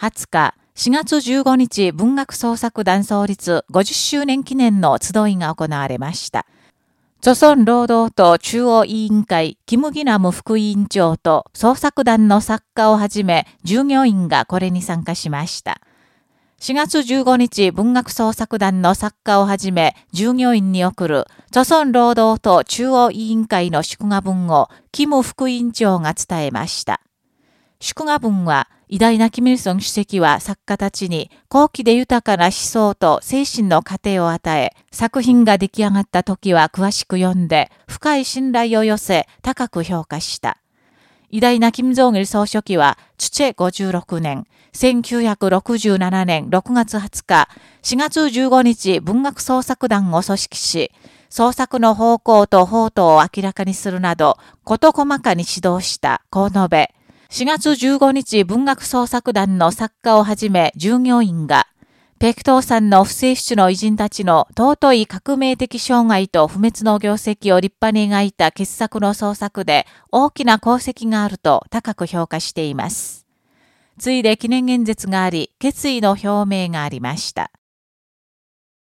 20日、4月15日文学創作団創立50周年記念の集いが行われました。著村労働党中央委員会、キムギナム副委員長と創作団の作家をはじめ従業員がこれに参加しました。4月15日文学創作団の作家をはじめ従業員に送る著村労働党中央委員会の祝賀文をキム副委員長が伝えました。祝賀文は偉大なキミルソン主席は作家たちに高貴で豊かな思想と精神の過程を与え、作品が出来上がった時は詳しく読んで、深い信頼を寄せ、高く評価した。偉大な金正日総書記は、チチェ56年、1967年6月20日、4月15日文学創作団を組織し、創作の方向と法途を明らかにするなど、事細かに指導した、こう述べ、4月15日文学創作団の作家をはじめ従業員が、ペクトーさんの不正出の偉人たちの尊い革命的障害と不滅の業績を立派に描いた傑作の創作で大きな功績があると高く評価しています。ついで記念演説があり、決意の表明がありました。